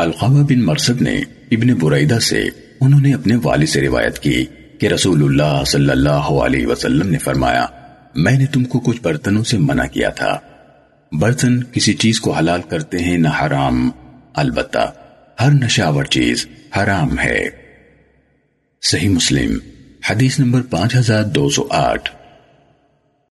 القامہ بن مرسد نے ابن بریدہ سے انہوں نے اپنے والد سے روایت کی کہ رسول اللہ صلی اللہ علیہ وسلم نے فرمایا، میں نے تم کو کچھ برتنوں سے منع کیا تھا۔ برتن کسی چیز کو حلال کرتے ہیں نہ حرام، البتہ ہر نشاور چیز حرام ہے۔ صحیح مسلم، حدیث نمبر پانچ ہزار دو سو آٹھ۔